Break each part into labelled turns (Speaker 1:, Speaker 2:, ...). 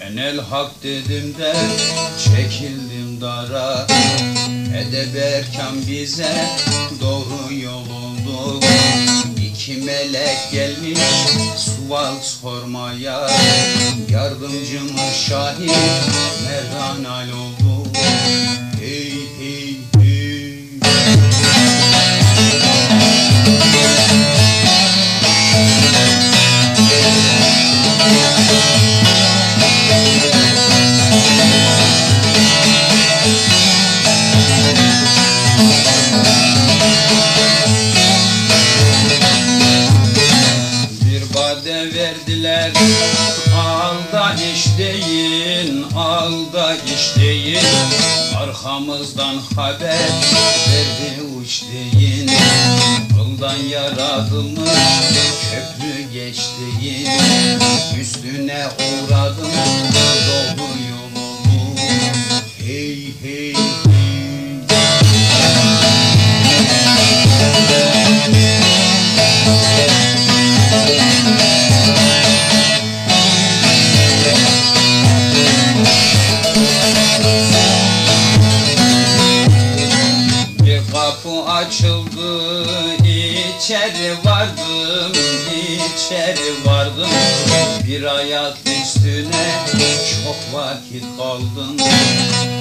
Speaker 1: Enel hak dedim de çekildim dara. Edeb erken bize doğru yol oldu. İki melek gelmiş sual sormaya. Yardımcımız şahit merdanal oldu. Hey Bade verdiler. Al da işleyin Al da işleyin Arkamızdan haber Verdi uç deyin. Kıldan yaratılmış Köprü geç deyin Üstüne uğradım içeri vardım içeri vardım. Bir ayak üstüne çok vakit kaldım.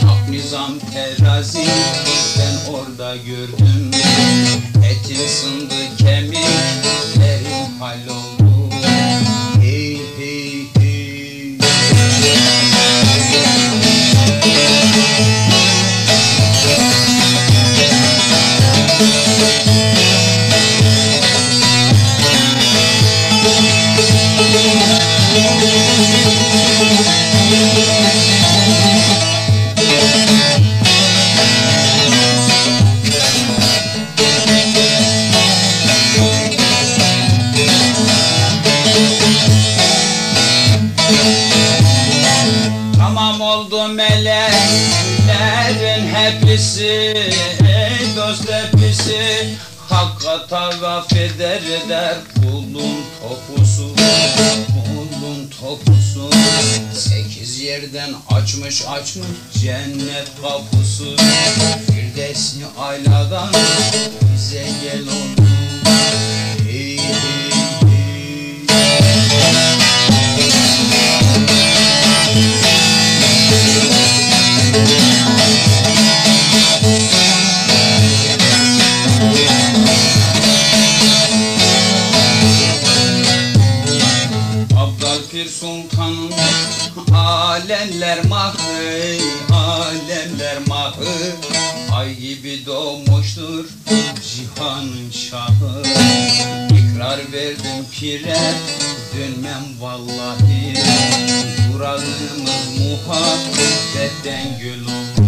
Speaker 1: Hak nizam terazi ben orada gördüm. Etim sındı kemiklerim halloldu Tamam oldu meleklerin hepsi Ey dost hepsi. Hakka tavaf eder der kulun topusu topusu Sekiz yerden açmış açmış cennet kapısı Firdevs'i ayladan bize gel oldu Hey hey Pir Sultan'ın alemler mahı, alemler mahı. Ay gibi doğmuştur cihanın şahı. İkrar verdim pire, dönmem vallahi. Buranımız muhabbetten gül olur